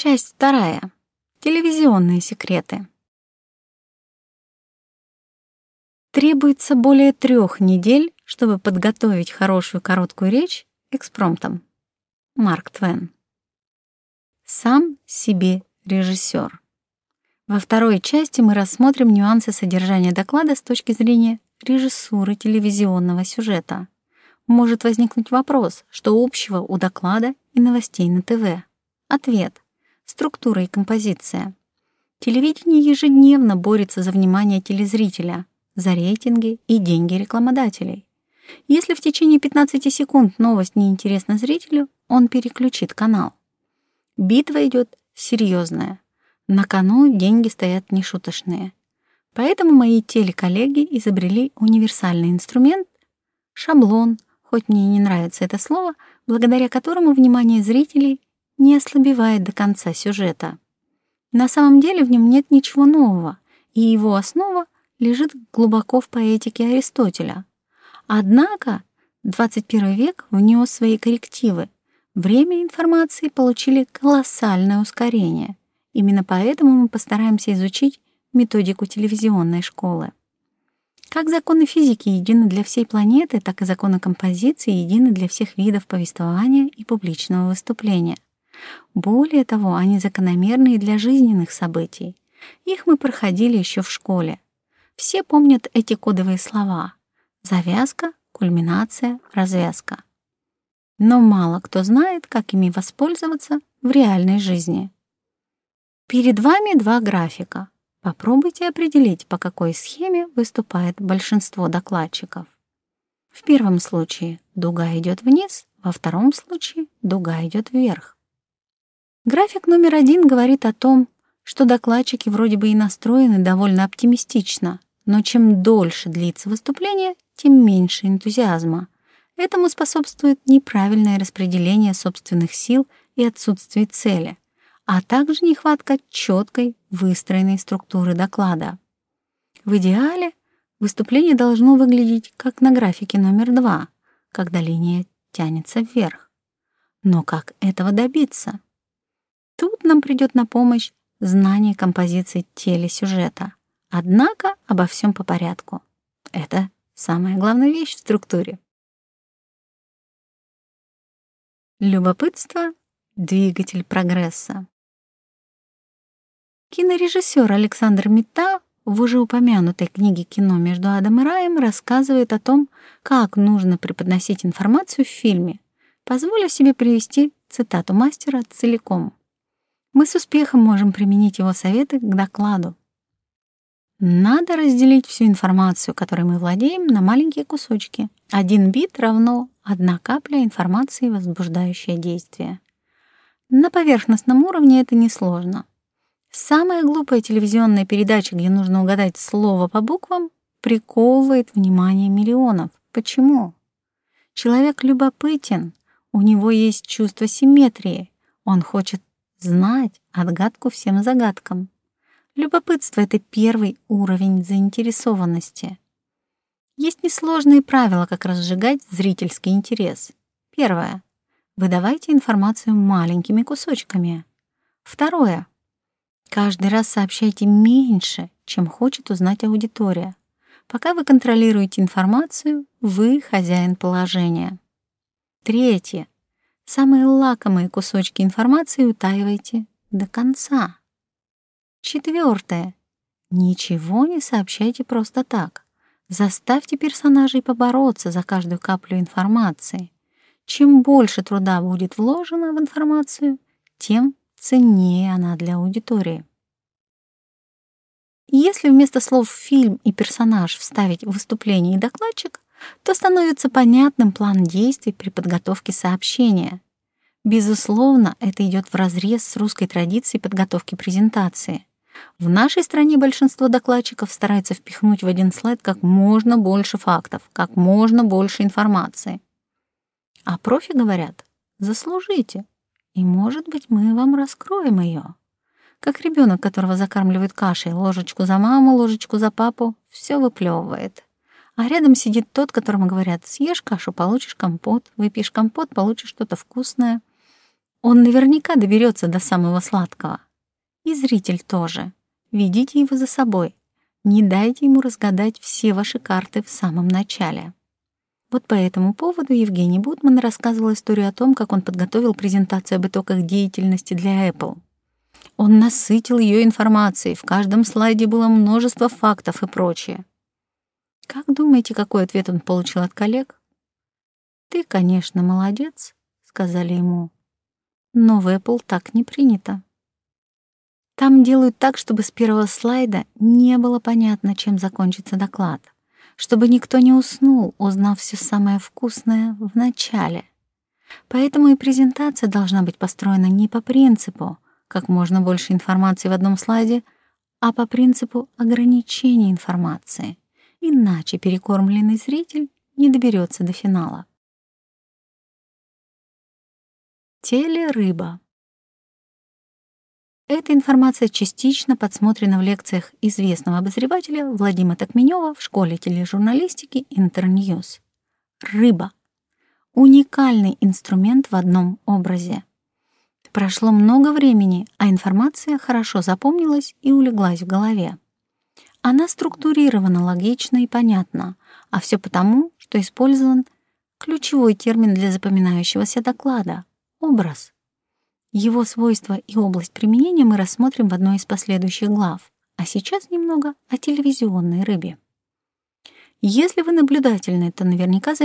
Часть вторая. Телевизионные секреты. Требуется более трех недель, чтобы подготовить хорошую короткую речь экспромтом. Марк Твен. Сам себе режиссер. Во второй части мы рассмотрим нюансы содержания доклада с точки зрения режиссуры телевизионного сюжета. Может возникнуть вопрос, что общего у доклада и новостей на ТВ. Ответ — Структура и композиция. Телевидение ежедневно борется за внимание телезрителя, за рейтинги и деньги рекламодателей. Если в течение 15 секунд новость неинтересна зрителю, он переключит канал. Битва идет серьезная. На кону деньги стоят нешуточные. Поэтому мои телеколлеги изобрели универсальный инструмент — шаблон, хоть мне и не нравится это слово, благодаря которому внимание зрителей не ослабевает до конца сюжета. На самом деле в нем нет ничего нового, и его основа лежит глубоко в поэтике Аристотеля. Однако XXI век внес свои коррективы. Время информации получили колоссальное ускорение. Именно поэтому мы постараемся изучить методику телевизионной школы. Как законы физики едины для всей планеты, так и законы композиции едины для всех видов повествования и публичного выступления. Более того, они закономерны и для жизненных событий. Их мы проходили еще в школе. Все помнят эти кодовые слова. Завязка, кульминация, развязка. Но мало кто знает, как ими воспользоваться в реальной жизни. Перед вами два графика. Попробуйте определить, по какой схеме выступает большинство докладчиков. В первом случае дуга идет вниз, во втором случае дуга идет вверх. График номер один говорит о том, что докладчики вроде бы и настроены довольно оптимистично, но чем дольше длится выступление, тем меньше энтузиазма. Этому способствует неправильное распределение собственных сил и отсутствие цели, а также нехватка четкой выстроенной структуры доклада. В идеале выступление должно выглядеть как на графике номер два, когда линия тянется вверх. Но как этого добиться? Тут нам придет на помощь знание композиции телесюжета. Однако обо всем по порядку. Это самая главная вещь в структуре. Любопытство — двигатель прогресса. Кинорежиссер Александр Мита в уже упомянутой книге «Кино между адом и раем» рассказывает о том, как нужно преподносить информацию в фильме, Позволю себе привести цитату мастера целиком. мы с успехом можем применить его советы к докладу. Надо разделить всю информацию, которой мы владеем, на маленькие кусочки. Один бит равно одна капля информации, возбуждающая действие. На поверхностном уровне это несложно. Самая глупая телевизионная передача, где нужно угадать слово по буквам, приковывает внимание миллионов. Почему? Человек любопытен, у него есть чувство симметрии, он хочет знать, отгадку всем загадкам. Любопытство — это первый уровень заинтересованности. Есть несложные правила, как разжигать зрительский интерес. Первое. Выдавайте информацию маленькими кусочками. Второе. Каждый раз сообщайте меньше, чем хочет узнать аудитория. Пока вы контролируете информацию, вы хозяин положения. Третье. Самые лакомые кусочки информации утаивайте до конца. Четвертое. Ничего не сообщайте просто так. Заставьте персонажей побороться за каждую каплю информации. Чем больше труда будет вложено в информацию, тем ценнее она для аудитории. Если вместо слов «фильм» и «персонаж» вставить выступление и докладчик, то становится понятным план действий при подготовке сообщения. Безусловно, это идет вразрез с русской традицией подготовки презентации. В нашей стране большинство докладчиков старается впихнуть в один слайд как можно больше фактов, как можно больше информации. А профи говорят: "Заслужите, и, может быть, мы вам раскроем ее. Как ребенок, которого закармливают кашей, ложечку за маму, ложечку за папу, все выплевывает. А рядом сидит тот, которому говорят: "Съешь кашу, получишь компот, выпьешь компот, получишь что-то вкусное". Он наверняка доберется до самого сладкого. И зритель тоже. Ведите его за собой. Не дайте ему разгадать все ваши карты в самом начале. Вот по этому поводу Евгений Бутман рассказывал историю о том, как он подготовил презентацию об итогах деятельности для Apple. Он насытил ее информацией, в каждом слайде было множество фактов и прочее. Как думаете, какой ответ он получил от коллег? «Ты, конечно, молодец», — сказали ему. «Но в Apple так не принято». Там делают так, чтобы с первого слайда не было понятно, чем закончится доклад, чтобы никто не уснул, узнав все самое вкусное в начале. Поэтому и презентация должна быть построена не по принципу «как можно больше информации в одном слайде», а по принципу ограничения информации — Иначе перекормленный зритель не доберется до финала. Телерыба. Эта информация частично подсмотрена в лекциях известного обозревателя Владимира Токменева в школе тележурналистики Интерньюз. Рыба. Уникальный инструмент в одном образе. Прошло много времени, а информация хорошо запомнилась и улеглась в голове. Она структурирована логично и понятно, а все потому, что использован ключевой термин для запоминающегося доклада — образ — его свойства и область применения мы рассмотрим в одной из последующих глав, а сейчас немного о телевизионной рыбе. Если вы наблюдательны, то наверняка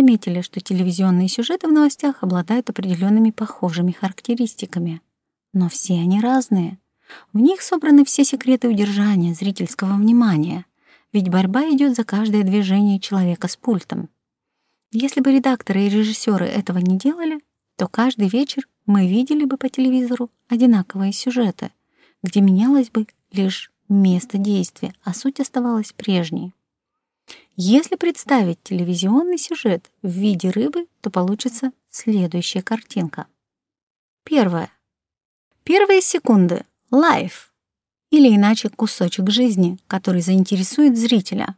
заметили, что телевизионные сюжеты в новостях обладают определенными похожими характеристиками. Но все они разные. В них собраны все секреты удержания зрительского внимания, ведь борьба идет за каждое движение человека с пультом. Если бы редакторы и режиссеры этого не делали, то каждый вечер мы видели бы по телевизору одинаковые сюжеты, где менялось бы лишь место действия, а суть оставалась прежней. Если представить телевизионный сюжет в виде рыбы, то получится следующая картинка. Первое. Первые секунды. Лайф. Или иначе кусочек жизни, который заинтересует зрителя.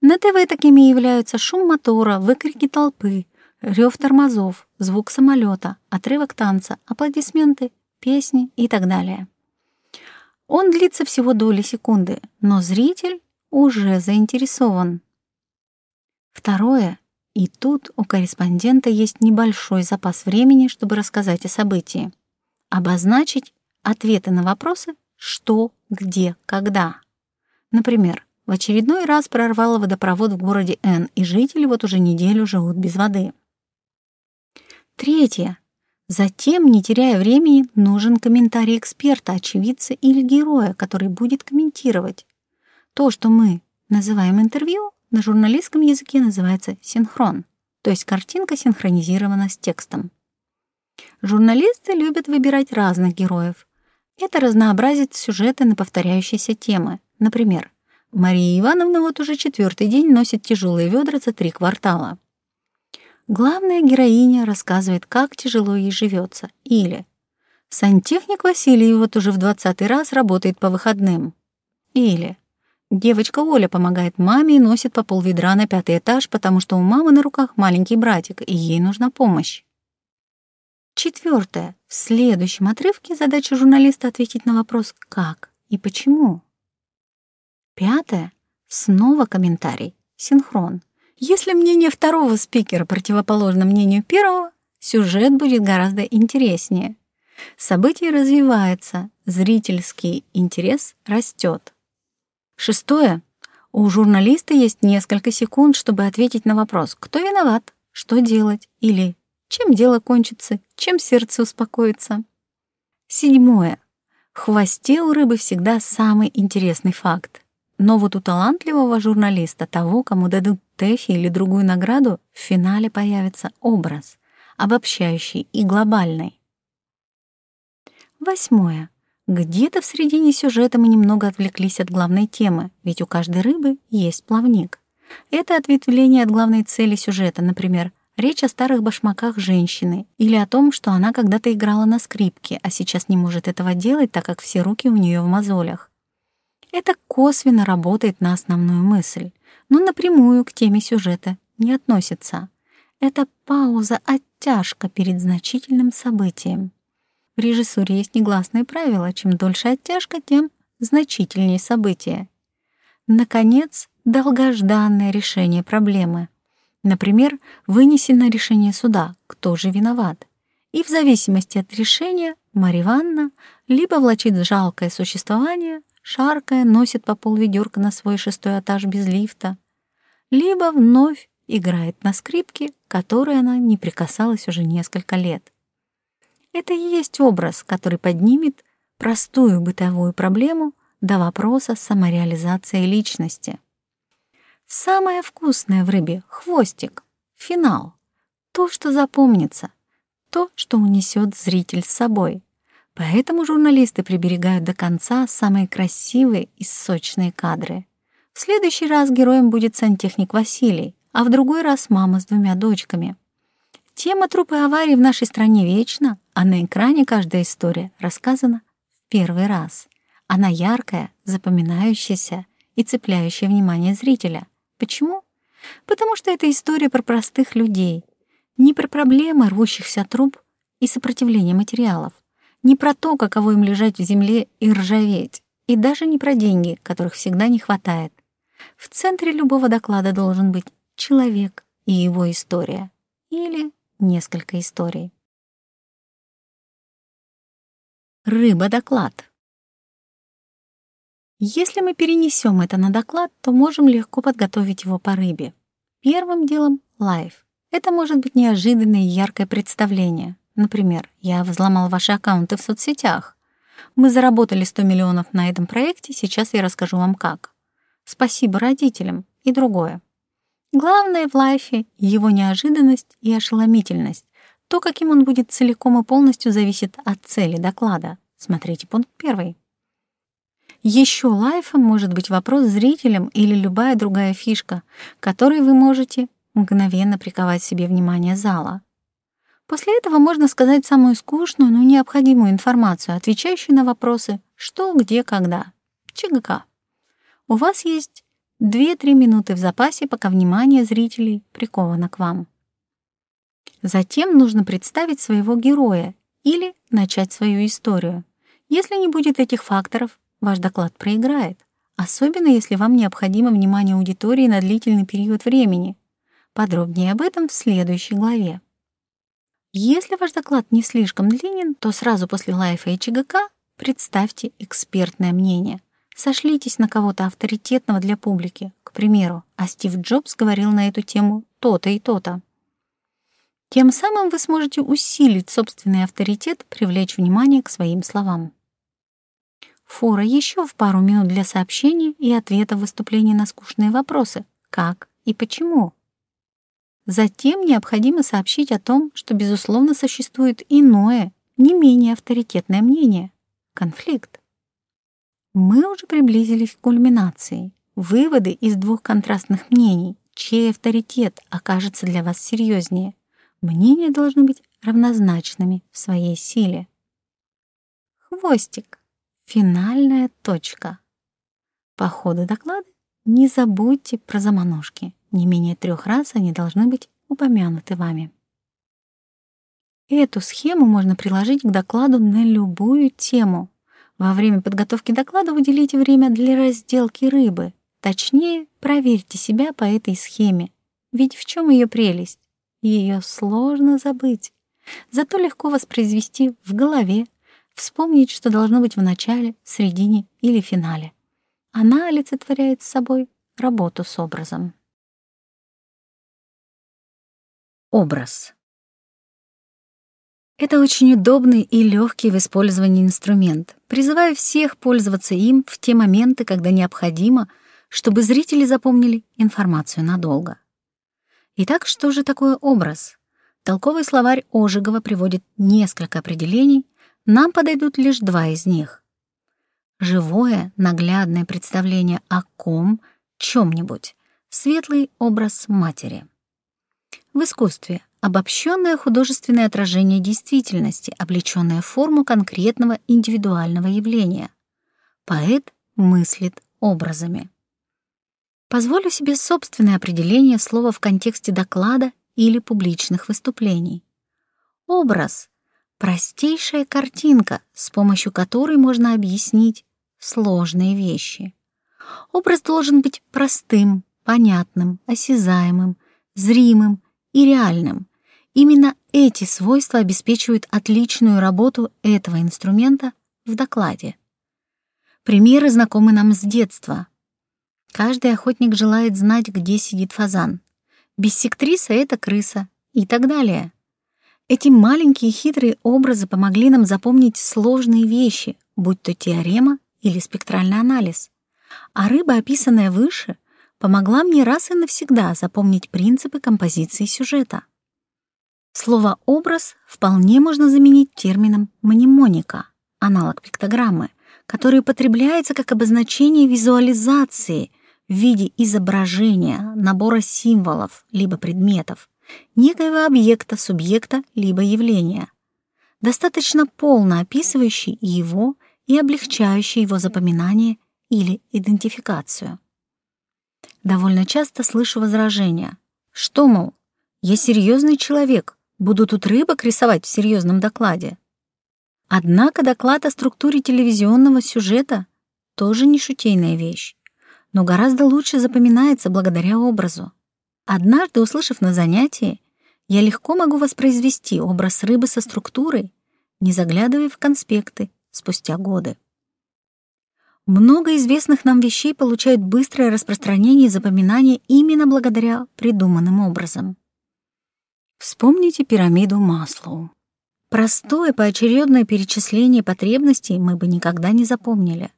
На ТВ такими являются шум мотора, выкрики толпы, рев тормозов, звук самолета, отрывок танца, аплодисменты, песни и так далее. Он длится всего доли секунды, но зритель уже заинтересован. Второе. И тут у корреспондента есть небольшой запас времени, чтобы рассказать о событии. Обозначить ответы на вопросы «что», «где», «когда». Например, в очередной раз прорвало водопровод в городе Н, и жители вот уже неделю живут без воды. Третье. Затем, не теряя времени, нужен комментарий эксперта, очевидца или героя, который будет комментировать. То, что мы называем интервью, на журналистском языке называется синхрон, то есть картинка синхронизирована с текстом. Журналисты любят выбирать разных героев, это разнообразит сюжеты на повторяющиеся темы. Например, Мария Ивановна вот уже четвертый день носит тяжелые ведра за три квартала. Главная героиня рассказывает, как тяжело ей живется. Или сантехник Василий вот уже в двадцатый раз работает по выходным. Или девочка Оля помогает маме и носит по полведра на пятый этаж, потому что у мамы на руках маленький братик, и ей нужна помощь. Четвертое. В следующем отрывке задача журналиста ответить на вопрос «как» и «почему». Пятое. Снова комментарий. Синхрон. Если мнение второго спикера противоположно мнению первого, сюжет будет гораздо интереснее. Событие развивается, зрительский интерес растет. Шестое. У журналиста есть несколько секунд, чтобы ответить на вопрос, кто виноват, что делать, или чем дело кончится, чем сердце успокоится. Седьмое. В хвосте у рыбы всегда самый интересный факт. Но вот у талантливого журналиста, того, кому дадут Тэфи или другую награду, в финале появится образ, обобщающий и глобальный. Восьмое. Где-то в середине сюжета мы немного отвлеклись от главной темы, ведь у каждой рыбы есть плавник. Это ответвление от главной цели сюжета, например, речь о старых башмаках женщины или о том, что она когда-то играла на скрипке, а сейчас не может этого делать, так как все руки у нее в мозолях. Это косвенно работает на основную мысль, но напрямую к теме сюжета не относится. Это пауза, оттяжка перед значительным событием. В режиссуре есть негласное правило: чем дольше оттяжка, тем значительнее событие. Наконец, долгожданное решение проблемы. Например, вынесено решение суда, кто же виноват. И в зависимости от решения Марья Ивановна либо влачит жалкое существование, шаркая носит по полведерка на свой шестой этаж без лифта, либо вновь играет на скрипке, которой она не прикасалась уже несколько лет. Это и есть образ, который поднимет простую бытовую проблему до вопроса самореализации личности самое вкусное в рыбе — хвостик, финал. То, что запомнится, то, что унесет зритель с собой. Поэтому журналисты приберегают до конца самые красивые и сочные кадры. В следующий раз героем будет сантехник Василий, а в другой раз мама с двумя дочками. Тема трупы аварии в нашей стране вечна, а на экране каждая история рассказана в первый раз. Она яркая, запоминающаяся и цепляющая внимание зрителя. Почему? Потому что это история про простых людей. Не про проблемы рвущихся труб и сопротивление материалов. Не про то, каково им лежать в земле и ржаветь. И даже не про деньги, которых всегда не хватает. В центре любого доклада должен быть человек и его история. Или несколько историй. Рыба-доклад. Если мы перенесем это на доклад, то можем легко подготовить его по рыбе. Первым делом — лайв. Это может быть неожиданное и яркое представление. Например, я взломал ваши аккаунты в соцсетях. Мы заработали 100 миллионов на этом проекте, сейчас я расскажу вам как. Спасибо родителям и другое. Главное в лайфе — его неожиданность и ошеломительность. То, каким он будет целиком и полностью, зависит от цели доклада. Смотрите пункт первый. еще лайфом может быть вопрос с зрителем или любая другая фишка, которой вы можете мгновенно приковать себе внимание зала. После этого можно сказать самую скучную, но необходимую информацию, отвечающую на вопросы «что, где, когда». ЧГК. У вас есть 2-3 минуты в запасе, пока внимание зрителей приковано к вам. Затем нужно представить своего героя или начать свою историю. Если не будет этих факторов, ваш доклад проиграет, особенно если вам необходимо внимание аудитории на длительный период времени. Подробнее об этом в следующей главе. Если ваш доклад не слишком длинен, то сразу после лайфа и ЧГК представьте экспертное мнение — Сошлитесь на кого-то авторитетного для публики. К примеру, а Стив Джобс говорил на эту тему то-то и то-то. Тем самым вы сможете усилить собственный авторитет, привлечь внимание к своим словам. Фора еще в пару минут для сообщений и ответа выступлений на скучные вопросы «как» и «почему». Затем необходимо сообщить о том, что, безусловно, существует иное, не менее авторитетное мнение — конфликт. Мы уже приблизились к кульминации. Выводы из двух контрастных мнений, чей авторитет окажется для вас серьезнее. Мнения должны быть равнозначными в своей силе. Хвостик финальная точка. По ходу доклада не забудьте про заманушки. Не менее трех раз они должны быть упомянуты вами. Эту схему можно приложить к докладу на любую тему. Во время подготовки доклада выделите время для разделки рыбы. Точнее, проверьте себя по этой схеме. Ведь в чем ее прелесть? Ее сложно забыть, зато легко воспроизвести в голове Вспомнить, что должно быть в начале, середине или финале. Она олицетворяет собой работу с образом. Образ. Это очень удобный и легкий в использовании инструмент. Призываю всех пользоваться им в те моменты, когда необходимо, чтобы зрители запомнили информацию надолго. Итак, что же такое образ? Толковый словарь Ожегова приводит несколько определений нам подойдут лишь два из них. Живое, наглядное представление о ком, чем-нибудь, светлый образ матери. В искусстве обобщенное художественное отражение действительности, облеченное в форму конкретного индивидуального явления. Поэт мыслит образами. Позволю себе собственное определение слова в контексте доклада или публичных выступлений. Образ простейшая картинка, с помощью которой можно объяснить сложные вещи. Образ должен быть простым, понятным, осязаемым, зримым и реальным. Именно эти свойства обеспечивают отличную работу этого инструмента в докладе. Примеры знакомы нам с детства. Каждый охотник желает знать, где сидит фазан. Биссектриса — это крыса и так далее. Эти маленькие хитрые образы помогли нам запомнить сложные вещи, будь то теорема или спектральный анализ. А рыба, описанная выше, помогла мне раз и навсегда запомнить принципы композиции сюжета. Слово «образ» вполне можно заменить термином «мнемоника», аналог пиктограммы, который употребляется как обозначение визуализации в виде изображения, набора символов либо предметов, некоего объекта, субъекта либо явления, достаточно полно описывающий его и облегчающий его запоминание или идентификацию. Довольно часто слышу возражения, что, мол, я серьезный человек, буду тут рыбок рисовать в серьезном докладе. Однако доклад о структуре телевизионного сюжета тоже не шутейная вещь, но гораздо лучше запоминается благодаря образу. Однажды, услышав на занятии, я легко могу воспроизвести образ рыбы со структурой, не заглядывая в конспекты спустя годы. Много известных нам вещей получают быстрое распространение и запоминание именно благодаря придуманным образом. Вспомните пирамиду Маслоу. Простое поочередное перечисление потребностей мы бы никогда не запомнили,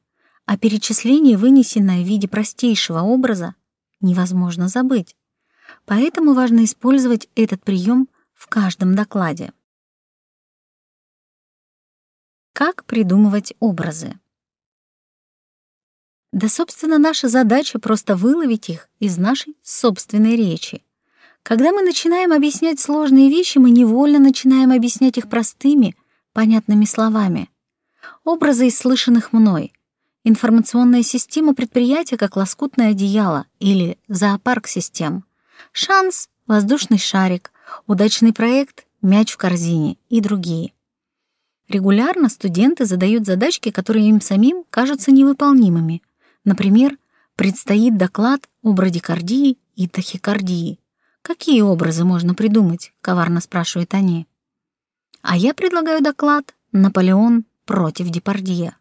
а перечисление, вынесенное в виде простейшего образа, невозможно забыть. поэтому важно использовать этот прием в каждом докладе. Как придумывать образы? Да, собственно, наша задача просто выловить их из нашей собственной речи. Когда мы начинаем объяснять сложные вещи, мы невольно начинаем объяснять их простыми, понятными словами. Образы из слышанных мной. Информационная система предприятия как лоскутное одеяло или зоопарк систем — Шанс — воздушный шарик, удачный проект — мяч в корзине и другие. Регулярно студенты задают задачки, которые им самим кажутся невыполнимыми. Например, предстоит доклад о брадикардии и тахикардии. «Какие образы можно придумать?» — коварно спрашивают они. А я предлагаю доклад «Наполеон против Депардье».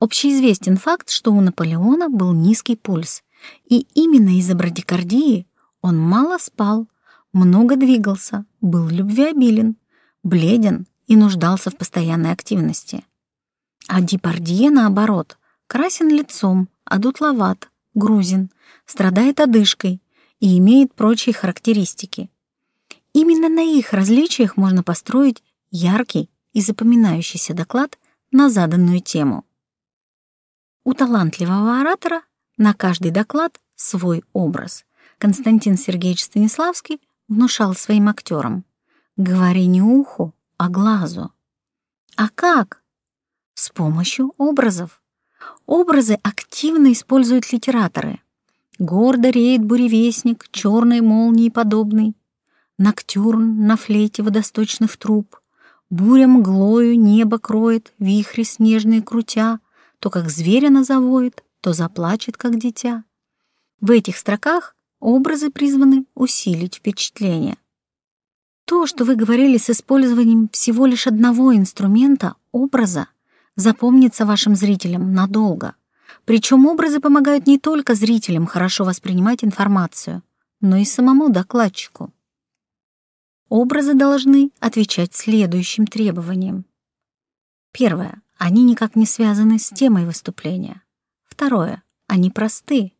Общеизвестен факт, что у Наполеона был низкий пульс, и именно из-за брадикардии он мало спал, много двигался, был любвеобилен, бледен и нуждался в постоянной активности. А Дипардье, наоборот, красен лицом, одутловат, грузин, страдает одышкой и имеет прочие характеристики. Именно на их различиях можно построить яркий и запоминающийся доклад на заданную тему. У талантливого оратора на каждый доклад свой образ. Константин Сергеевич Станиславский внушал своим актерам «Говори не уху, а глазу». А как? С помощью образов. Образы активно используют литераторы — Гордо реет буревестник, черной молнии подобный. Ноктюрн на флейте водосточных труб. Буря мглою небо кроет, вихри снежные крутя, То как зверя назовоет, то заплачет, как дитя. В этих строках образы призваны усилить впечатление. То, что вы говорили с использованием всего лишь одного инструмента, образа, запомнится вашим зрителям надолго. Причем образы помогают не только зрителям хорошо воспринимать информацию, но и самому докладчику. Образы должны отвечать следующим требованиям. Первое. Они никак не связаны с темой выступления. Второе. Они просты.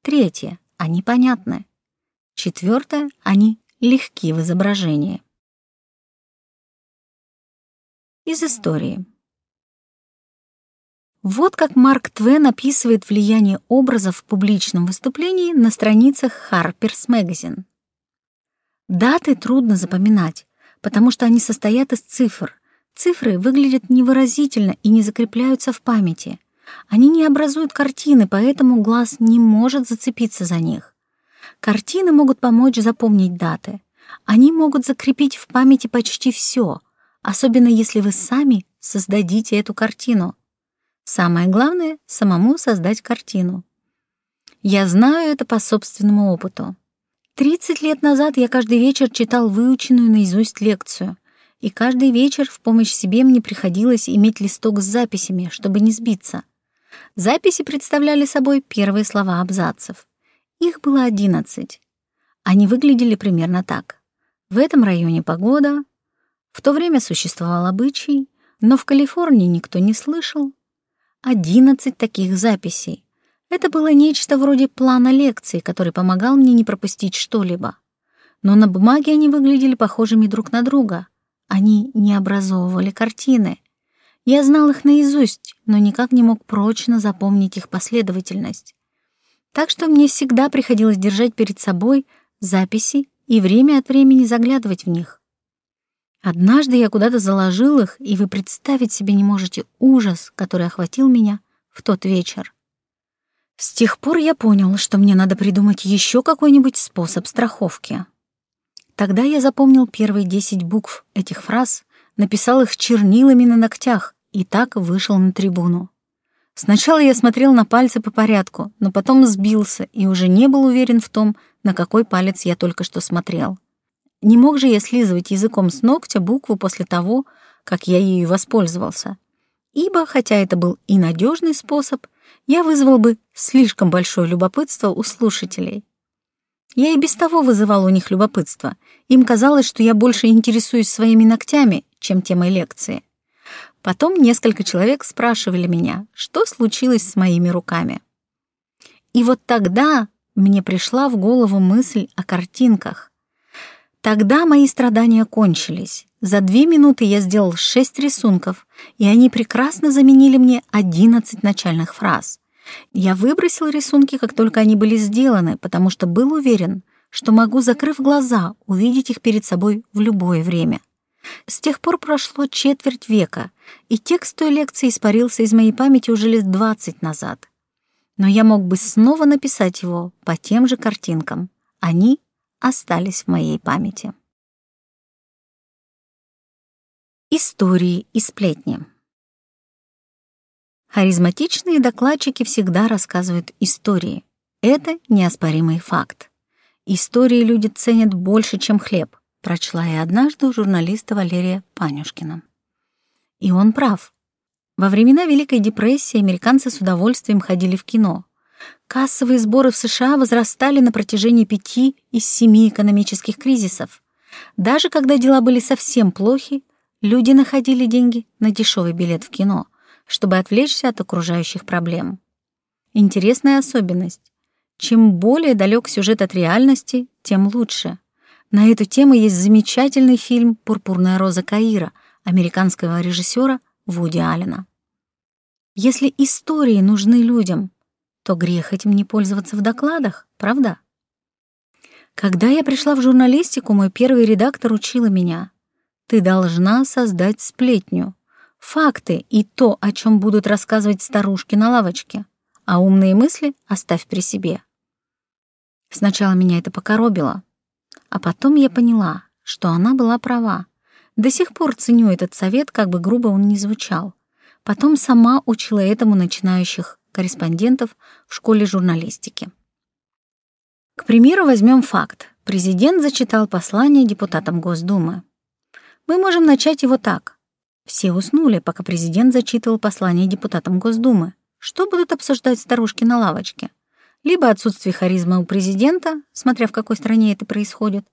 Третье. Они понятны. Четвертое. Они легки в изображении. Из истории. Вот как Марк Твен описывает влияние образа в публичном выступлении на страницах Harper's Magazine. Даты трудно запоминать, потому что они состоят из цифр. Цифры выглядят невыразительно и не закрепляются в памяти. Они не образуют картины, поэтому глаз не может зацепиться за них. Картины могут помочь запомнить даты. Они могут закрепить в памяти почти все, особенно если вы сами создадите эту картину. Самое главное — самому создать картину. Я знаю это по собственному опыту. 30 лет назад я каждый вечер читал выученную наизусть лекцию, и каждый вечер в помощь себе мне приходилось иметь листок с записями, чтобы не сбиться — Записи представляли собой первые слова абзацев. Их было 11. Они выглядели примерно так. В этом районе погода. В то время существовал обычай, но в Калифорнии никто не слышал. 11 таких записей. Это было нечто вроде плана лекции, который помогал мне не пропустить что-либо. Но на бумаге они выглядели похожими друг на друга. Они не образовывали картины — я знал их наизусть, но никак не мог прочно запомнить их последовательность. Так что мне всегда приходилось держать перед собой записи и время от времени заглядывать в них. Однажды я куда-то заложил их, и вы представить себе не можете ужас, который охватил меня в тот вечер. С тех пор я понял, что мне надо придумать еще какой-нибудь способ страховки. Тогда я запомнил первые десять букв этих фраз, написал их чернилами на ногтях и так вышел на трибуну. Сначала я смотрел на пальцы по порядку, но потом сбился и уже не был уверен в том, на какой палец я только что смотрел. Не мог же я слизывать языком с ногтя букву после того, как я ею воспользовался. Ибо, хотя это был и надежный способ, я вызвал бы слишком большое любопытство у слушателей. Я и без того вызывал у них любопытство. Им казалось, что я больше интересуюсь своими ногтями, чем темой лекции. Потом несколько человек спрашивали меня, что случилось с моими руками. И вот тогда мне пришла в голову мысль о картинках. Тогда мои страдания кончились. За две минуты я сделал шесть рисунков, и они прекрасно заменили мне одиннадцать начальных фраз. Я выбросил рисунки, как только они были сделаны, потому что был уверен, что могу, закрыв глаза, увидеть их перед собой в любое время. С тех пор прошло четверть века, и текст той лекции испарился из моей памяти уже лет двадцать назад. Но я мог бы снова написать его по тем же картинкам. Они остались в моей памяти. Истории и сплетни. Харизматичные докладчики всегда рассказывают истории. Это неоспоримый факт. Истории люди ценят больше, чем хлеб — прочла я однажды журналиста Валерия Панюшкина. И он прав. Во времена Великой депрессии американцы с удовольствием ходили в кино. Кассовые сборы в США возрастали на протяжении пяти из семи экономических кризисов. Даже когда дела были совсем плохи, люди находили деньги на дешевый билет в кино, чтобы отвлечься от окружающих проблем. Интересная особенность. Чем более далек сюжет от реальности, тем лучше. На эту тему есть замечательный фильм «Пурпурная роза Каира» американского режиссера Вуди Аллена. Если истории нужны людям, то грех этим не пользоваться в докладах, правда? Когда я пришла в журналистику, мой первый редактор учила меня. Ты должна создать сплетню. Факты и то, о чем будут рассказывать старушки на лавочке. А умные мысли оставь при себе. Сначала меня это покоробило — а потом я поняла, что она была права. До сих пор ценю этот совет, как бы грубо он ни звучал. Потом сама учила этому начинающих корреспондентов в школе журналистики. К примеру, возьмем факт. Президент зачитал послание депутатам Госдумы. Мы можем начать его так. Все уснули, пока президент зачитывал послание депутатам Госдумы. Что либо отсутствие харизма у президента, смотря в какой стране это происходит,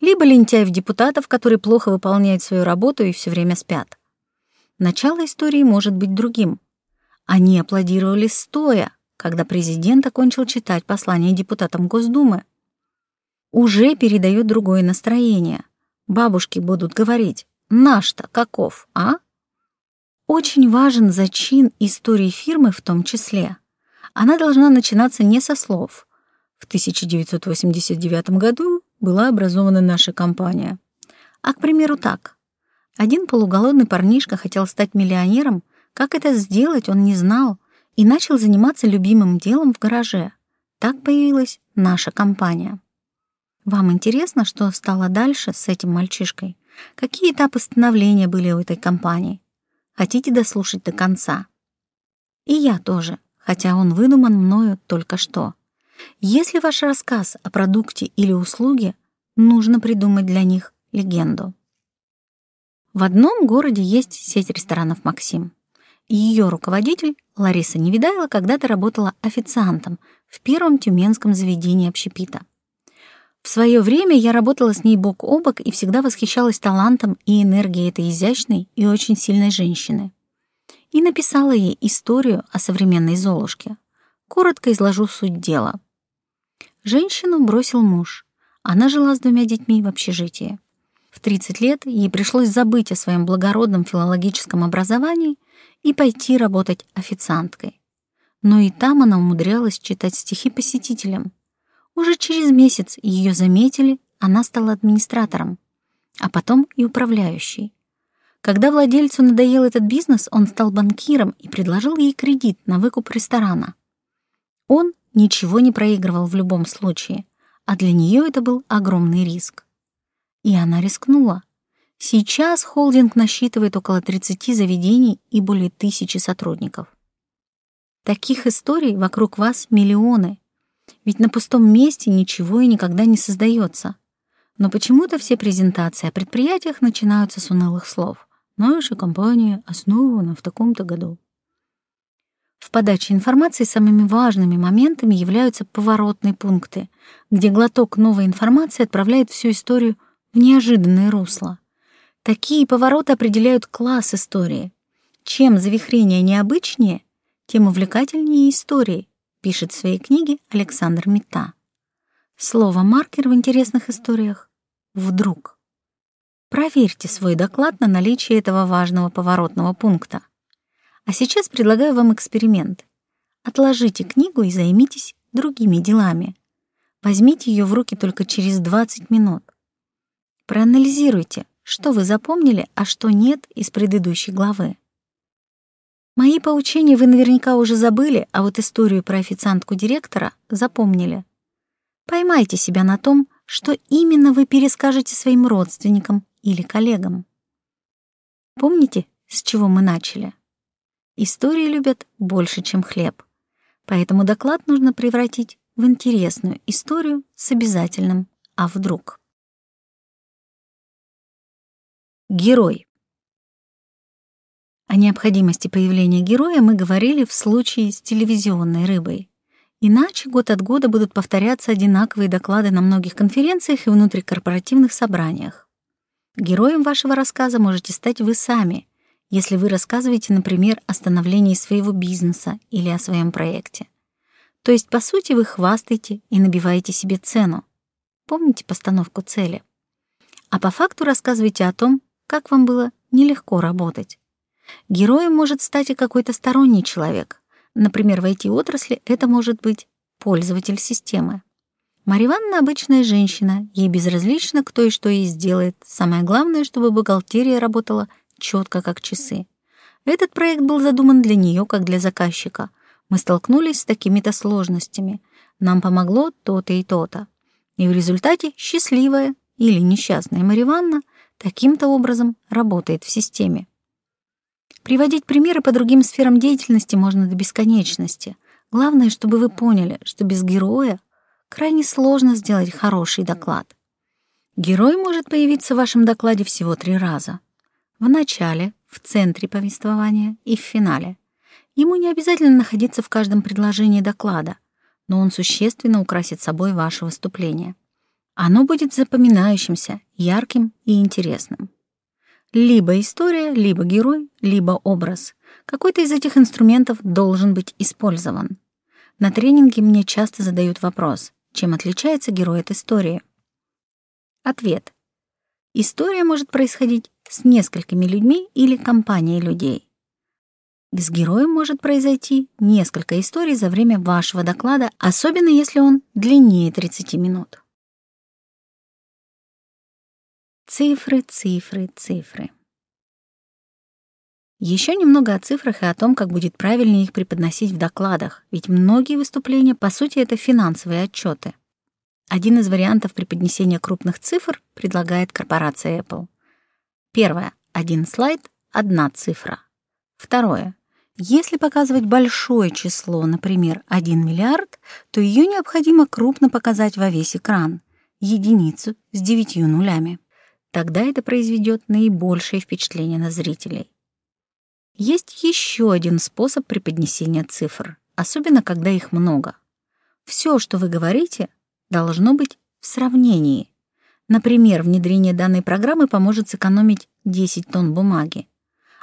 либо лентяев депутатов, которые плохо выполняют свою работу и все время спят. Начало истории может быть другим. Они аплодировали стоя, когда президент окончил читать послание депутатам Госдумы. Уже передает другое настроение. Бабушки будут говорить «Наш-то каков, а?» Очень важен зачин истории фирмы в том числе она должна начинаться не со слов. В 1989 году была образована наша компания. А, к примеру, так. Один полуголодный парнишка хотел стать миллионером, как это сделать он не знал, и начал заниматься любимым делом в гараже. Так появилась наша компания. Вам интересно, что стало дальше с этим мальчишкой? Какие этапы становления были у этой компании? Хотите дослушать до конца? И я тоже хотя он выдуман мною только что. Если ваш рассказ о продукте или услуге, нужно придумать для них легенду. В одном городе есть сеть ресторанов «Максим». Ее руководитель Лариса Невидайло когда-то работала официантом в первом тюменском заведении общепита. В свое время я работала с ней бок о бок и всегда восхищалась талантом и энергией этой изящной и очень сильной женщины. И написала ей историю о современной Золушке. Коротко изложу суть дела. Женщину бросил муж. Она жила с двумя детьми в общежитии. В 30 лет ей пришлось забыть о своем благородном филологическом образовании и пойти работать официанткой. Но и там она умудрялась читать стихи посетителям. Уже через месяц ее заметили, она стала администратором, а потом и управляющей. Когда владельцу надоел этот бизнес, он стал банкиром и предложил ей кредит на выкуп ресторана. Он ничего не проигрывал в любом случае, а для нее это был огромный риск. И она рискнула. Сейчас холдинг насчитывает около 30 заведений и более тысячи сотрудников. Таких историй вокруг вас миллионы. Ведь на пустом месте ничего и никогда не создается. Но почему-то все презентации о предприятиях начинаются с унылых слов. Наша компания основана в таком-то году. В подаче информации самыми важными моментами являются поворотные пункты, где глоток новой информации отправляет всю историю в неожиданное русло. Такие повороты определяют класс истории. Чем завихрение необычнее, тем увлекательнее истории, пишет в своей книге Александр Мета. Слово «маркер» в интересных историях — «вдруг». Проверьте свой доклад на наличие этого важного поворотного пункта. А сейчас предлагаю вам эксперимент. Отложите книгу и займитесь другими делами. Возьмите ее в руки только через 20 минут. Проанализируйте, что вы запомнили, а что нет из предыдущей главы. Мои поучения вы наверняка уже забыли, а вот историю про официантку директора запомнили. Поймайте себя на том, что именно вы перескажете своим родственникам или коллегам. Помните с чего мы начали? Истории любят больше, чем хлеб. Поэтому доклад нужно превратить в интересную историю с обязательным «а вдруг». Герой. О необходимости появления героя мы говорили в случае с телевизионной рыбой. Иначе год от года будут повторяться одинаковые доклады на многих конференциях и внутрикорпоративных собраниях. Героем вашего рассказа можете стать вы сами, если вы рассказываете, например, о становлении своего бизнеса или о своем проекте. То есть, по сути, вы хвастаете и набиваете себе цену. Помните постановку цели. А по факту рассказывайте о том, как вам было нелегко работать. Героем может стать и какой-то сторонний человек. Например, в IT-отрасли это может быть пользователь системы. Мариванна обычная женщина, ей безразлично, кто и что ей сделает. Самое главное, чтобы бухгалтерия работала четко, как часы. Этот проект был задуман для нее, как для заказчика. Мы столкнулись с такими-то сложностями. Нам помогло то-то и то-то. И в результате счастливая или несчастная Мариванна таким-то образом работает в системе. Приводить примеры по другим сферам деятельности можно до бесконечности. Главное, чтобы вы поняли, что без героя крайне сложно сделать хороший доклад. Герой может появиться в вашем докладе всего три раза. В начале, в центре повествования и в финале. Ему не обязательно находиться в каждом предложении доклада, но он существенно украсит собой ваше выступление. Оно будет запоминающимся, ярким и интересным. Либо история, либо герой, либо образ. Какой-то из этих инструментов должен быть использован. На тренинге мне часто задают вопрос, чем отличается герой от истории? Ответ. История может происходить с несколькими людьми или компанией людей. С героем может произойти несколько историй за время вашего доклада, особенно если он длиннее 30 минут. Цифры, цифры, цифры. Еще немного о цифрах и о том, как будет правильнее их преподносить в докладах, ведь многие выступления, по сути, это финансовые отчеты. Один из вариантов преподнесения крупных цифр предлагает корпорация Apple. Первое. Один слайд, одна цифра. Второе. Если показывать большое число, например, 1 миллиард, то ее необходимо крупно показать во весь экран, единицу с девятью нулями. Тогда это произведет наибольшее впечатление на зрителей. Есть еще один способ преподнесения цифр, особенно когда их много. Все, что вы говорите, должно быть в сравнении. Например, внедрение данной программы поможет сэкономить 10 тонн бумаги.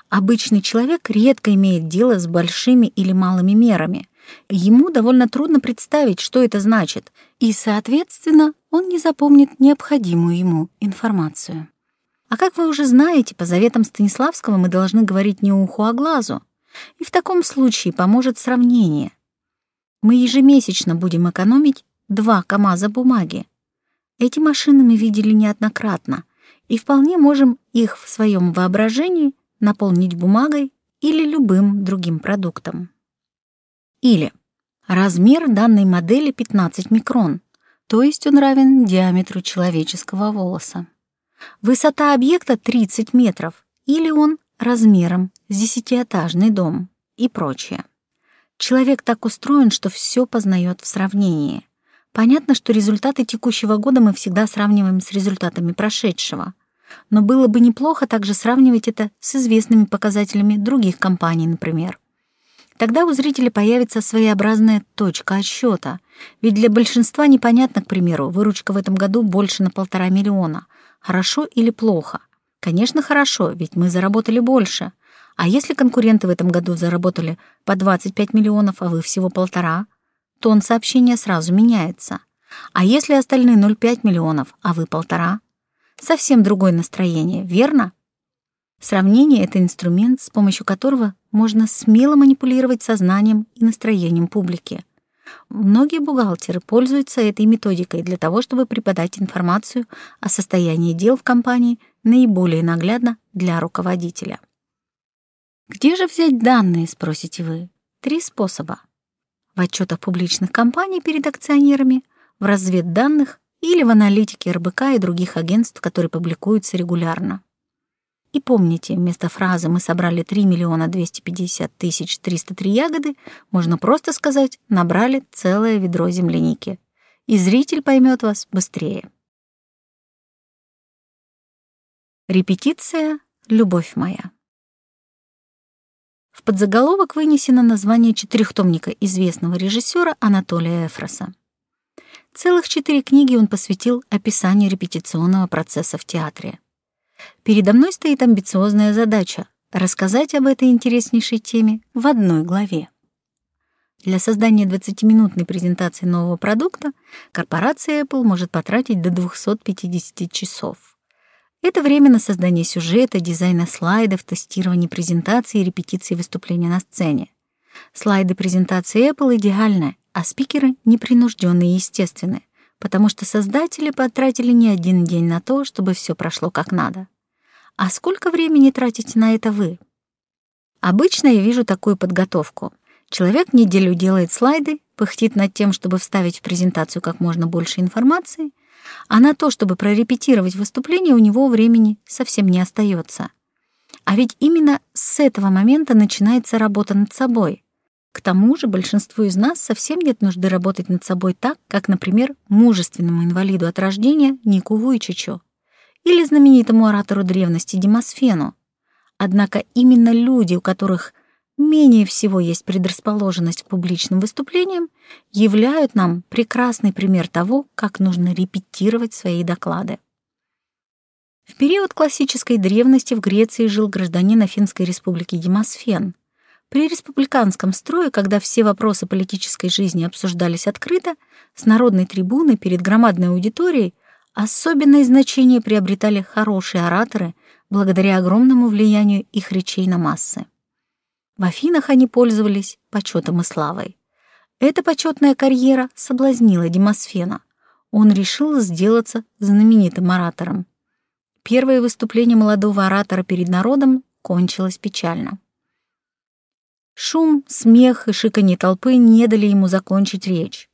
Обычный человек редко имеет дело с большими или малыми мерами. Ему довольно трудно представить, что это значит, и, соответственно, он не запомнит необходимую ему информацию. А как вы уже знаете, по заветам Станиславского мы должны говорить не уху, а глазу. И в таком случае поможет сравнение. Мы ежемесячно будем экономить два КАМАЗа бумаги. Эти машины мы видели неоднократно, и вполне можем их в своем воображении наполнить бумагой или любым другим продуктом. Или размер данной модели 15 микрон, то есть он равен диаметру человеческого волоса. Высота объекта 30 метров или он размером с десятиэтажный дом и прочее. Человек так устроен, что все познает в сравнении. Понятно, что результаты текущего года мы всегда сравниваем с результатами прошедшего. Но было бы неплохо также сравнивать это с известными показателями других компаний, например. Тогда у зрителя появится своеобразная точка отсчета. Ведь для большинства непонятно, к примеру, выручка в этом году больше на полтора миллиона, Хорошо или плохо? Конечно, хорошо, ведь мы заработали больше. А если конкуренты в этом году заработали по 25 миллионов, а вы всего полтора, тон сообщения сразу меняется. А если остальные 0,5 миллионов, а вы полтора? Совсем другое настроение, верно? Сравнение — это инструмент, с помощью которого можно смело манипулировать сознанием и настроением публики — Многие бухгалтеры пользуются этой методикой для того, чтобы преподать информацию о состоянии дел в компании наиболее наглядно для руководителя. Где же взять данные, спросите вы? Три способа. В отчетах публичных компаний перед акционерами, в разведданных или в аналитике РБК и других агентств, которые публикуются регулярно и помните, вместо фразы «мы собрали 3 миллиона 250 тысяч 303 ягоды» можно просто сказать «набрали целое ведро земляники». И зритель поймет вас быстрее. Репетиция «Любовь моя». В подзаголовок вынесено название четырехтомника известного режиссера Анатолия Эфроса. Целых четыре книги он посвятил описанию репетиционного процесса в театре — Передо мной стоит амбициозная задача — рассказать об этой интереснейшей теме в одной главе. Для создания 20-минутной презентации нового продукта корпорация Apple может потратить до 250 часов. Это время на создание сюжета, дизайна слайдов, тестирование презентации и репетиции выступления на сцене. Слайды презентации Apple идеальны, а спикеры непринужденные и естественные потому что создатели потратили не один день на то, чтобы все прошло как надо. А сколько времени тратите на это вы? Обычно я вижу такую подготовку. Человек неделю делает слайды, пыхтит над тем, чтобы вставить в презентацию как можно больше информации, а на то, чтобы прорепетировать выступление, у него времени совсем не остается. А ведь именно с этого момента начинается работа над собой, К тому же большинству из нас совсем нет нужды работать над собой так, как, например, мужественному инвалиду от рождения Нику Вуйчичу или знаменитому оратору древности Демосфену. Однако именно люди, у которых менее всего есть предрасположенность к публичным выступлениям, являют нам прекрасный пример того, как нужно репетировать свои доклады. В период классической древности в Греции жил гражданин Афинской республики Демосфен — При республиканском строе, когда все вопросы политической жизни обсуждались открыто, с народной трибуны перед громадной аудиторией особенное значение приобретали хорошие ораторы благодаря огромному влиянию их речей на массы. В Афинах они пользовались почетом и славой. Эта почетная карьера соблазнила Демосфена. Он решил сделаться знаменитым оратором. Первое выступление молодого оратора перед народом кончилось печально. Шум, смех и шиканье толпы не дали ему закончить речь.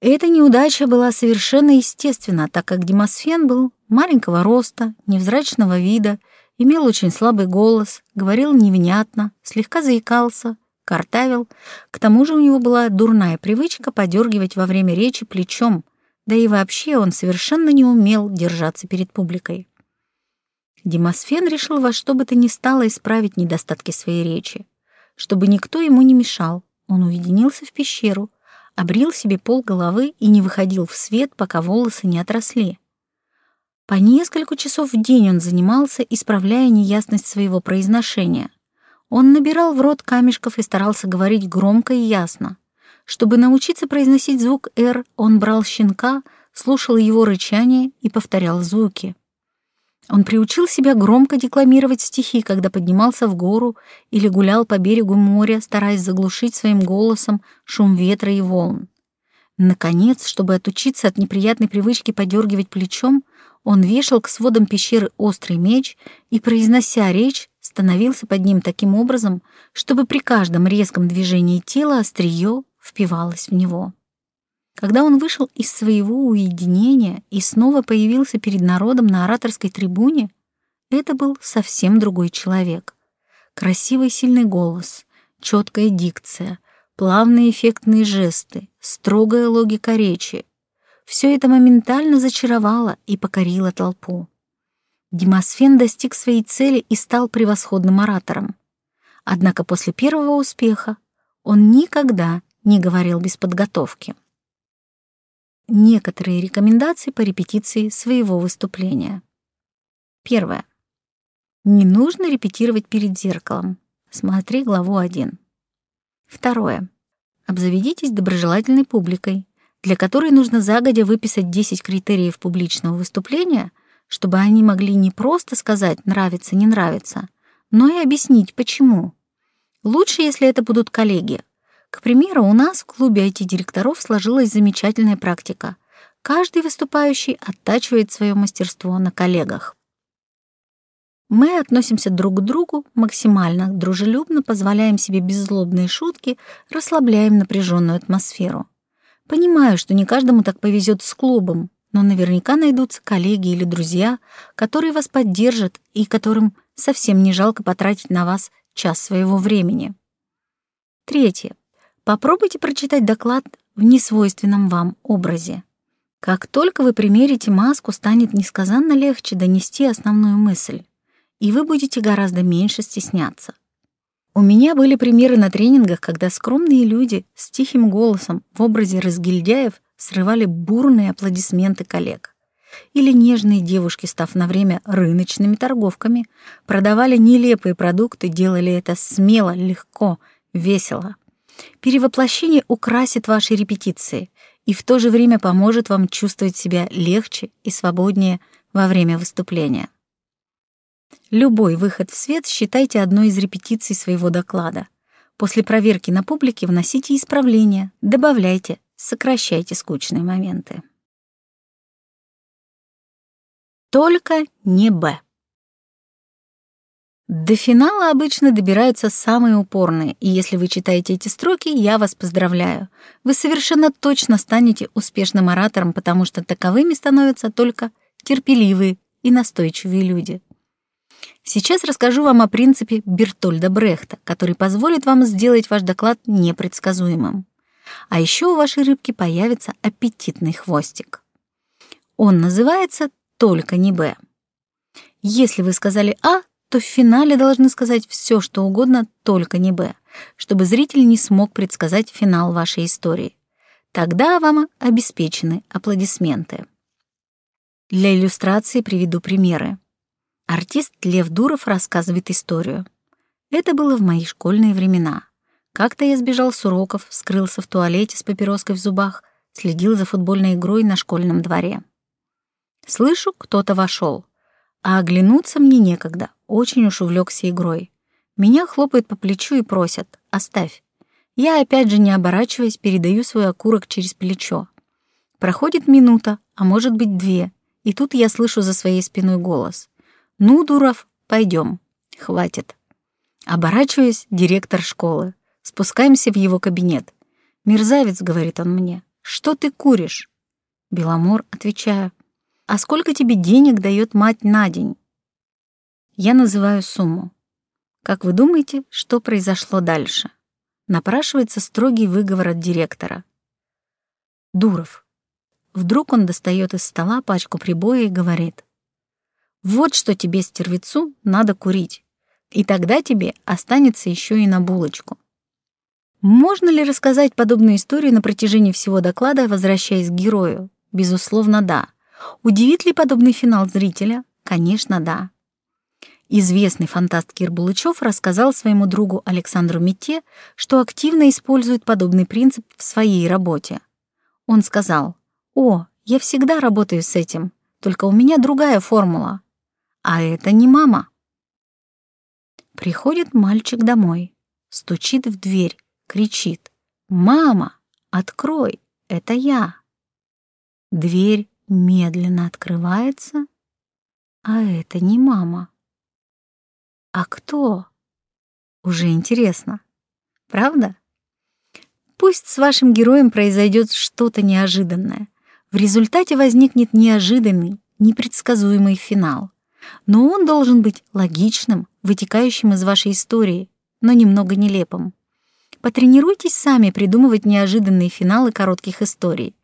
Эта неудача была совершенно естественна, так как Демосфен был маленького роста, невзрачного вида, имел очень слабый голос, говорил невнятно, слегка заикался, картавил. К тому же у него была дурная привычка подергивать во время речи плечом, да и вообще он совершенно не умел держаться перед публикой. Демосфен решил во что бы то ни стало исправить недостатки своей речи. Чтобы никто ему не мешал, он уединился в пещеру, обрил себе пол головы и не выходил в свет, пока волосы не отросли. По несколько часов в день он занимался, исправляя неясность своего произношения. Он набирал в рот камешков и старался говорить громко и ясно. Чтобы научиться произносить звук «р», он брал щенка, слушал его рычание и повторял звуки. Он приучил себя громко декламировать стихи, когда поднимался в гору или гулял по берегу моря, стараясь заглушить своим голосом шум ветра и волн. Наконец, чтобы отучиться от неприятной привычки подергивать плечом, он вешал к сводам пещеры острый меч и, произнося речь, становился под ним таким образом, чтобы при каждом резком движении тела острие впивалось в него. Когда он вышел из своего уединения и снова появился перед народом на ораторской трибуне, это был совсем другой человек. Красивый сильный голос, четкая дикция, плавные эффектные жесты, строгая логика речи. Все это моментально зачаровало и покорило толпу. Демосфен достиг своей цели и стал превосходным оратором. Однако после первого успеха он никогда не говорил без подготовки некоторые рекомендации по репетиции своего выступления. Первое. Не нужно репетировать перед зеркалом. Смотри главу 1. Второе. Обзаведитесь доброжелательной публикой, для которой нужно загодя выписать 10 критериев публичного выступления, чтобы они могли не просто сказать «нравится, не нравится», но и объяснить, почему. Лучше, если это будут коллеги, к примеру, у нас в клубе IT-директоров сложилась замечательная практика. Каждый выступающий оттачивает свое мастерство на коллегах. Мы относимся друг к другу максимально дружелюбно, позволяем себе беззлобные шутки, расслабляем напряженную атмосферу. Понимаю, что не каждому так повезет с клубом, но наверняка найдутся коллеги или друзья, которые вас поддержат и которым совсем не жалко потратить на вас час своего времени. Третье. Попробуйте прочитать доклад в несвойственном вам образе. Как только вы примерите маску, станет несказанно легче донести основную мысль, и вы будете гораздо меньше стесняться. У меня были примеры на тренингах, когда скромные люди с тихим голосом в образе разгильдяев срывали бурные аплодисменты коллег. Или нежные девушки, став на время рыночными торговками, продавали нелепые продукты, делали это смело, легко, весело. Перевоплощение украсит ваши репетиции и в то же время поможет вам чувствовать себя легче и свободнее во время выступления. Любой выход в свет считайте одной из репетиций своего доклада. После проверки на публике вносите исправления, добавляйте, сокращайте скучные моменты. Только не Б. До финала обычно добираются самые упорные, и если вы читаете эти строки, я вас поздравляю. Вы совершенно точно станете успешным оратором, потому что таковыми становятся только терпеливые и настойчивые люди. Сейчас расскажу вам о принципе Бертольда Брехта, который позволит вам сделать ваш доклад непредсказуемым. А еще у вашей рыбки появится аппетитный хвостик. Он называется «Только не Б». Если вы сказали «А», в финале должны сказать все, что угодно, только не «Б», чтобы зритель не смог предсказать финал вашей истории. Тогда вам обеспечены аплодисменты. Для иллюстрации приведу примеры. Артист Лев Дуров рассказывает историю. Это было в мои школьные времена. Как-то я сбежал с уроков, скрылся в туалете с папироской в зубах, следил за футбольной игрой на школьном дворе. Слышу, кто-то вошел, а оглянуться мне некогда, очень уж увлекся игрой. Меня хлопает по плечу и просят «Оставь». Я, опять же, не оборачиваясь, передаю свой окурок через плечо. Проходит минута, а может быть две, и тут я слышу за своей спиной голос. «Ну, Дуров, пойдем. Хватит». Оборачиваюсь, директор школы. Спускаемся в его кабинет. «Мерзавец», — говорит он мне, — «что ты куришь?» Беломор, отвечаю, «А сколько тебе денег дает мать на день?» Я называю сумму. Как вы думаете, что произошло дальше? Напрашивается строгий выговор от директора. Дуров. Вдруг он достает из стола пачку прибоя и говорит. Вот что тебе, стервецу, надо курить. И тогда тебе останется еще и на булочку. Можно ли рассказать подобную историю на протяжении всего доклада, возвращаясь к герою? Безусловно, да. Удивит ли подобный финал зрителя? Конечно, да известный фантаст Кир Булычев рассказал своему другу Александру Мите, что активно использует подобный принцип в своей работе. Он сказал, «О, я всегда работаю с этим, только у меня другая формула. А это не мама». Приходит мальчик домой, стучит в дверь, кричит, «Мама, открой, это я». Дверь медленно открывается, а это не мама. А кто? Уже интересно, правда? Пусть с вашим героем произойдет что-то неожиданное. В результате возникнет неожиданный, непредсказуемый финал. Но он должен быть логичным, вытекающим из вашей истории, но немного нелепым. Потренируйтесь сами придумывать неожиданные финалы коротких историй.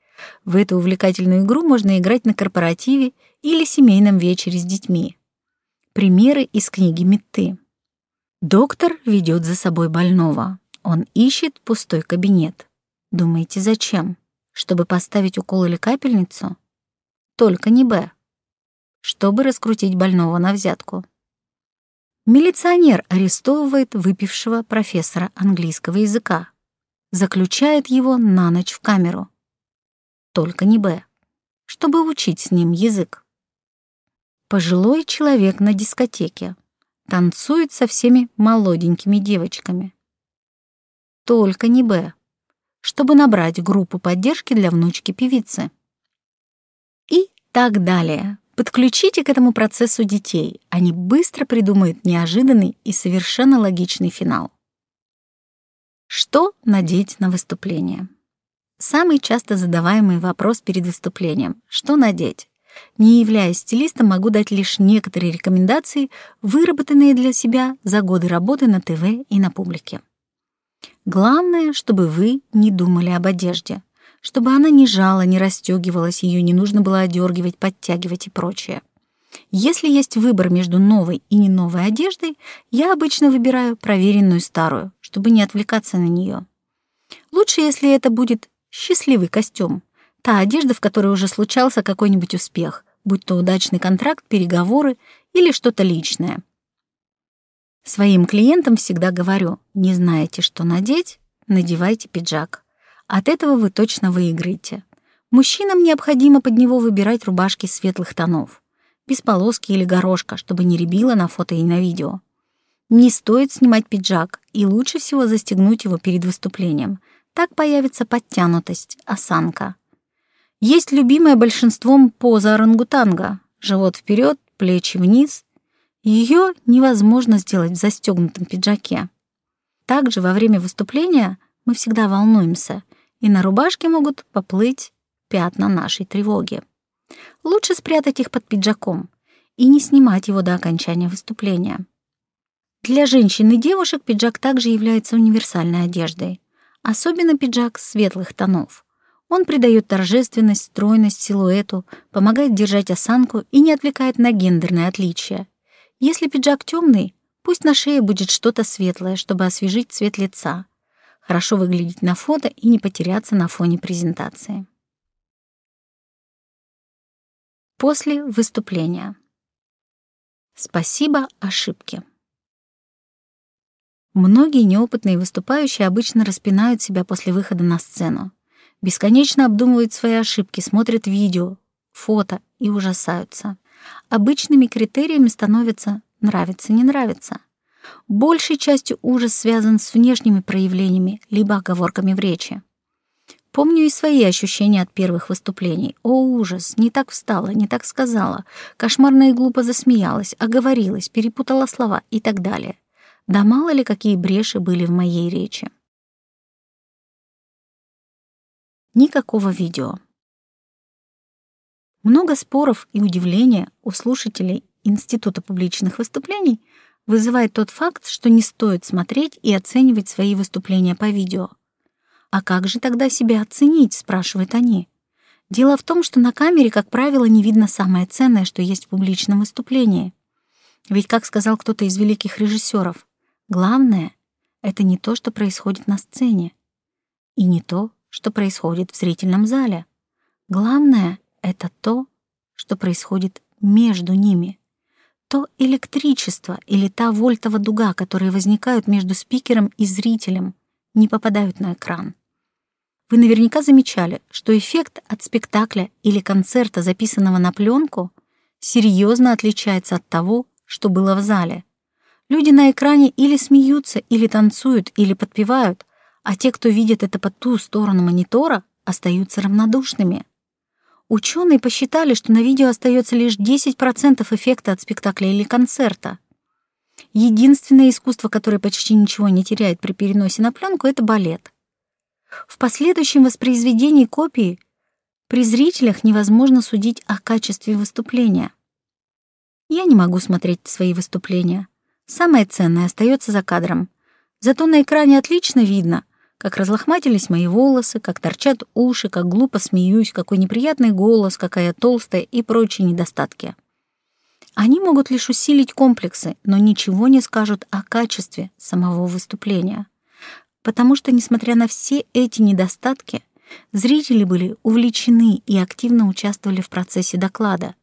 В эту увлекательную игру можно играть на корпоративе или семейном вечере с детьми. примеры из книги Метты. Доктор ведет за собой больного. Он ищет пустой кабинет. Думаете, зачем? Чтобы поставить укол или капельницу? Только не Б. Чтобы раскрутить больного на взятку. Милиционер арестовывает выпившего профессора английского языка. Заключает его на ночь в камеру. Только не Б. Чтобы учить с ним язык пожилой человек на дискотеке. Танцует со всеми молоденькими девочками. Только не Б. Чтобы набрать группу поддержки для внучки певицы. И так далее. Подключите к этому процессу детей. Они быстро придумают неожиданный и совершенно логичный финал. Что надеть на выступление? Самый часто задаваемый вопрос перед выступлением. Что надеть? не являясь стилистом, могу дать лишь некоторые рекомендации, выработанные для себя за годы работы на ТВ и на публике. Главное, чтобы вы не думали об одежде, чтобы она не жала, не расстегивалась, ее не нужно было одергивать, подтягивать и прочее. Если есть выбор между новой и не новой одеждой, я обычно выбираю проверенную старую, чтобы не отвлекаться на нее. Лучше, если это будет счастливый костюм, Та одежда, в которой уже случался какой-нибудь успех, будь то удачный контракт, переговоры или что-то личное. Своим клиентам всегда говорю, не знаете, что надеть, надевайте пиджак. От этого вы точно выиграете. Мужчинам необходимо под него выбирать рубашки светлых тонов, без полоски или горошка, чтобы не рябило на фото и на видео. Не стоит снимать пиджак, и лучше всего застегнуть его перед выступлением. Так появится подтянутость, осанка. Есть любимая большинством поза орангутанга — живот вперед, плечи вниз. Ее невозможно сделать в застегнутом пиджаке. Также во время выступления мы всегда волнуемся, и на рубашке могут поплыть пятна нашей тревоги. Лучше спрятать их под пиджаком и не снимать его до окончания выступления. Для женщин и девушек пиджак также является универсальной одеждой, особенно пиджак светлых тонов — он придает торжественность, стройность, силуэту, помогает держать осанку и не отвлекает на гендерное отличие. Если пиджак темный, пусть на шее будет что-то светлое, чтобы освежить цвет лица. Хорошо выглядеть на фото и не потеряться на фоне презентации. После выступления. Спасибо ошибки. Многие неопытные выступающие обычно распинают себя после выхода на сцену бесконечно обдумывают свои ошибки, смотрят видео, фото и ужасаются. Обычными критериями становится «нравится, не нравится». Большей частью ужас связан с внешними проявлениями либо оговорками в речи. Помню и свои ощущения от первых выступлений. О, ужас! Не так встала, не так сказала. Кошмарно и глупо засмеялась, оговорилась, перепутала слова и так далее. Да мало ли какие бреши были в моей речи. никакого видео. Много споров и удивления у слушателей Института публичных выступлений вызывает тот факт, что не стоит смотреть и оценивать свои выступления по видео. «А как же тогда себя оценить?» — спрашивают они. Дело в том, что на камере, как правило, не видно самое ценное, что есть в публичном выступлении. Ведь, как сказал кто-то из великих режиссеров, главное — это не то, что происходит на сцене, и не то, что происходит в зрительном зале. Главное — это то, что происходит между ними. То электричество или та вольтова дуга, которые возникают между спикером и зрителем, не попадают на экран. Вы наверняка замечали, что эффект от спектакля или концерта, записанного на пленку, серьезно отличается от того, что было в зале. Люди на экране или смеются, или танцуют, или подпевают, а те, кто видит это по ту сторону монитора, остаются равнодушными. Ученые посчитали, что на видео остается лишь 10% эффекта от спектакля или концерта. Единственное искусство, которое почти ничего не теряет при переносе на пленку, это балет. В последующем воспроизведении копии при зрителях невозможно судить о качестве выступления. Я не могу смотреть свои выступления. Самое ценное остается за кадром. Зато на экране отлично видно, как разлохматились мои волосы, как торчат уши, как глупо смеюсь, какой неприятный голос, какая толстая и прочие недостатки. Они могут лишь усилить комплексы, но ничего не скажут о качестве самого выступления. Потому что, несмотря на все эти недостатки, зрители были увлечены и активно участвовали в процессе доклада.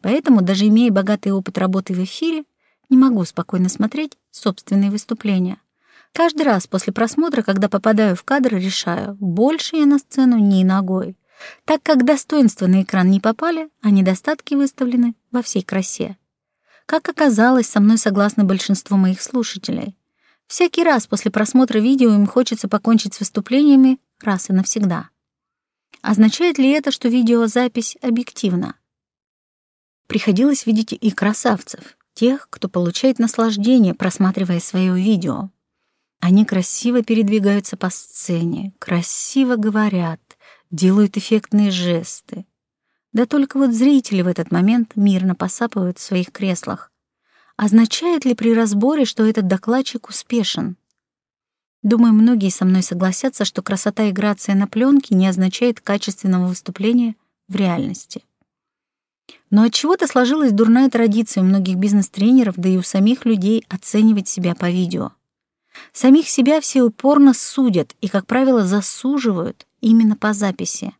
Поэтому, даже имея богатый опыт работы в эфире, не могу спокойно смотреть собственные выступления — Каждый раз после просмотра, когда попадаю в кадр, решаю, больше я на сцену ни ногой. Так как достоинства на экран не попали, а недостатки выставлены во всей красе. Как оказалось, со мной согласны большинство моих слушателей. Всякий раз после просмотра видео им хочется покончить с выступлениями раз и навсегда. Означает ли это, что видеозапись объективна? Приходилось видеть и красавцев, тех, кто получает наслаждение, просматривая свое видео. Они красиво передвигаются по сцене, красиво говорят, делают эффектные жесты. Да только вот зрители в этот момент мирно посапывают в своих креслах. Означает ли при разборе, что этот докладчик успешен? Думаю, многие со мной согласятся, что красота и грация на пленке не означает качественного выступления в реальности. Но от чего-то сложилась дурная традиция у многих бизнес-тренеров, да и у самих людей оценивать себя по видео. Самих себя все упорно судят и, как правило, засуживают именно по записи.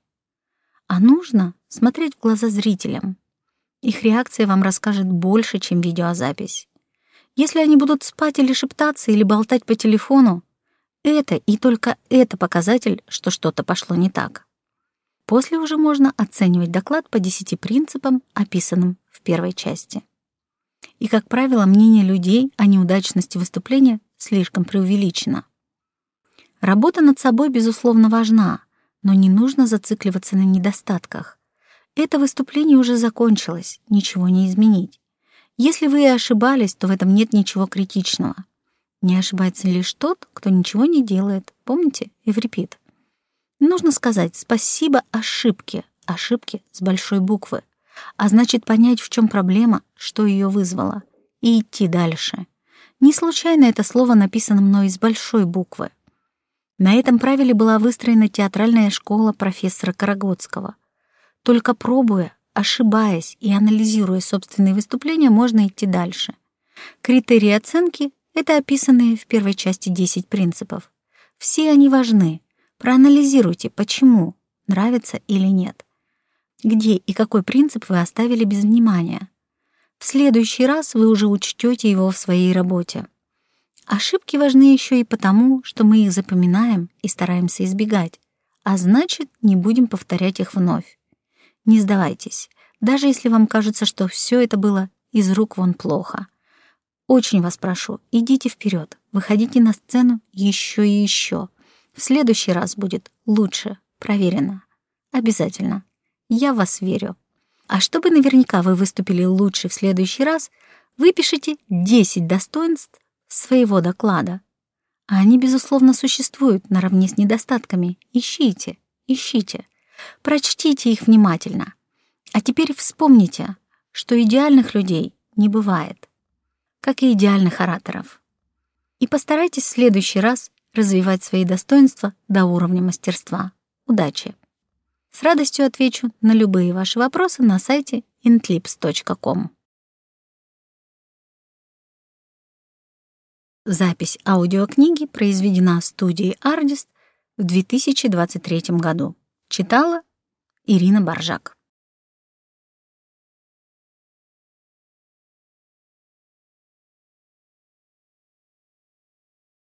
А нужно смотреть в глаза зрителям. Их реакция вам расскажет больше, чем видеозапись. Если они будут спать или шептаться, или болтать по телефону, это и только это показатель, что что-то пошло не так. После уже можно оценивать доклад по десяти принципам, описанным в первой части. И, как правило, мнение людей о неудачности выступления слишком преувеличено. Работа над собой, безусловно, важна, но не нужно зацикливаться на недостатках. Это выступление уже закончилось, ничего не изменить. Если вы и ошибались, то в этом нет ничего критичного. Не ошибается лишь тот, кто ничего не делает. Помните? Эврипид. Нужно сказать спасибо ошибке, ошибке с большой буквы, а значит понять, в чем проблема, что ее вызвало, и идти дальше. Не случайно это слово написано мной из большой буквы. На этом правиле была выстроена театральная школа профессора Карагодского. Только пробуя, ошибаясь и анализируя собственные выступления, можно идти дальше. Критерии оценки — это описанные в первой части 10 принципов. Все они важны. Проанализируйте, почему, нравится или нет. Где и какой принцип вы оставили без внимания? В следующий раз вы уже учтете его в своей работе. Ошибки важны еще и потому, что мы их запоминаем и стараемся избегать, а значит, не будем повторять их вновь. Не сдавайтесь, даже если вам кажется, что все это было из рук вон плохо. Очень вас прошу, идите вперед, выходите на сцену еще и еще. В следующий раз будет лучше, проверено. Обязательно. Я в вас верю. А чтобы наверняка вы выступили лучше в следующий раз, выпишите 10 достоинств своего доклада. А они, безусловно, существуют наравне с недостатками. Ищите ищите, прочтите их внимательно. А теперь вспомните, что идеальных людей не бывает, как и идеальных ораторов. И постарайтесь в следующий раз развивать свои достоинства до уровня мастерства. Удачи! С радостью отвечу на любые ваши вопросы на сайте intlips.com. Запись аудиокниги произведена студией «Ардист» в 2023 году. Читала Ирина Боржак.